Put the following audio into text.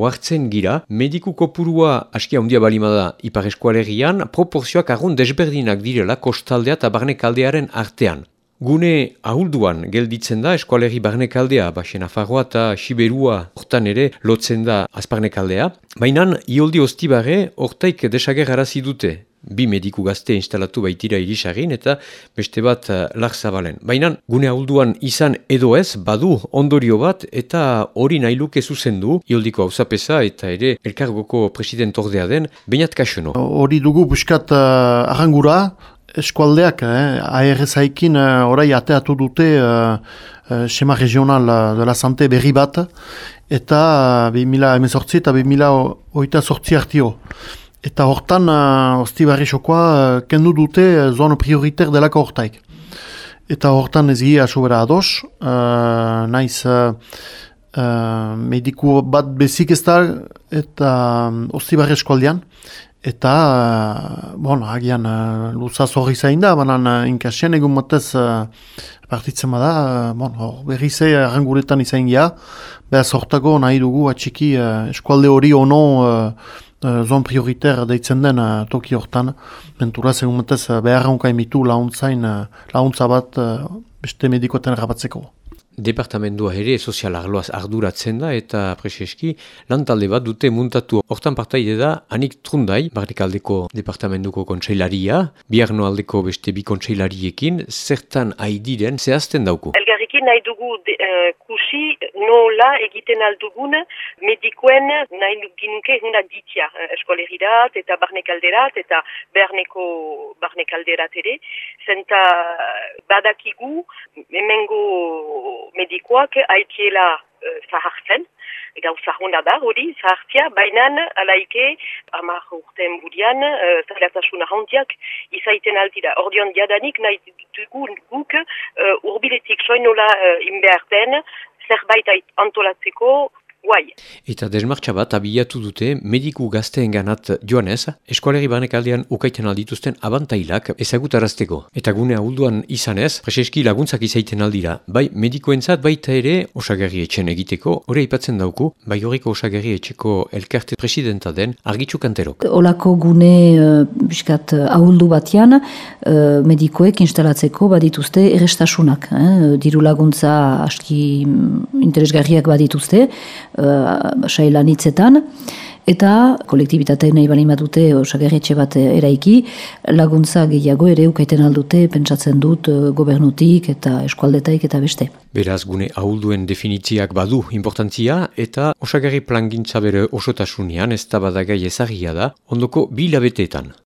ohartzen gira, mediku kopurua aski handia balimada ipar eskualegian, proporzioak argun desberdinak direla kostaldea eta barnekaldearen artean. Gune ahulduan gelditzen da eskualegi barnekaldea, baxen afarroa eta siberua hortan ere lotzen da azparnekaldea. Baina, ioldi ostibare, hortaik desager arazi dute. Bi mediku gazte instalatu baitira irisagin eta beste bat uh, lar zabalen. Baina, gune ahulduan izan edo ez, badu ondorio bat eta hori nahi luke zuzendu, ioldiko hausapesa eta ere elkargoko president ordea den, bainat kasono. Hori dugu buskat uh, arrangura, eskualdeak, eh, ARS-aikin eh, orai ateatu dute eh, eh, Sema Regional eh, de la Sante berri bat, eta 2000 emezortzi eta 2000 oita sortzi hartio. Eta hortan, uh, osti barri xokoa, kendu dute uh, zon prioriter delako hortaik. Eta hortan ez gira sobera ados, uh, naiz uh, uh, mediku bat bezik ez da, eta um, osti barri eskualdean, Eta, uh, bon, agian, uh, luzaz hori zain da, banan uh, inkasien egun motez uh, partitzen bada, uh, bon, hor, berri ze arranguretan izain gira, behar sortago nahi dugu atxiki uh, eskualde hori ono uh, uh, zon prioriter deitzen den uh, toki hortan, benturaz egun motez uh, behar emitu launtzain, uh, launtza bat beste medikoetan rabatzeko departamentua ere sozial arloaz arduratzen da eta preseski lan talde bat dute muntatu. Hortan partaide da Anik Trundai, barrikaldeko departamentuko kontseilaria, biarno aldeko beste bi kontseilariekin, zertan haidiren zehazten dauku. Elgarrikin nahi dugu de, uh, kusi nola egiten aldugun medikoen nahi ginuke huna ditia uh, eskolerirat eta barnekalderat eta berneko barnekalderat ere. Zenta badakigu emengo medikoak haitiela uh, zahartzen, gauza hona da hori, zahartzia, baina alaike amar urten budian, uh, zalatasuna handiak izaiten aldira. Ordion diadanik nahi dugun guk uh, urbiletik soinola uh, inbearten, zerbait antolatzeko Guai. Eta desmartxa bat abiatu dute mediku gazteen ganat joanez, eskualeri banek aldean ukaiten aldituzten abantailak ezagutarazteko. Eta gune ahulduan izanez, preseski laguntzak izaiten aldira, bai medikoentzat baita ere osagerri etxen egiteko, hori aipatzen dauku, bai horreko osagerri etxeko elkarte presidenta den argitzu kanterok. Olako gune uh, biskat ahuldu batian, uh, medikoek instalatzeko badituzte errestasunak. Eh? Diru laguntza aski mm, interesgarriak badituzte, uh, sailan hitzetan, eta kolektibitate nahi bali dute osagerretxe bat eraiki, laguntza gehiago ere ukaiten aldute, pentsatzen dut uh, gobernutik eta eskualdetaik eta beste. Beraz gune ahulduen definitziak badu importantzia eta osagerri plangintza bere osotasunean ez da badagai ezagia da ondoko bilabeteetan.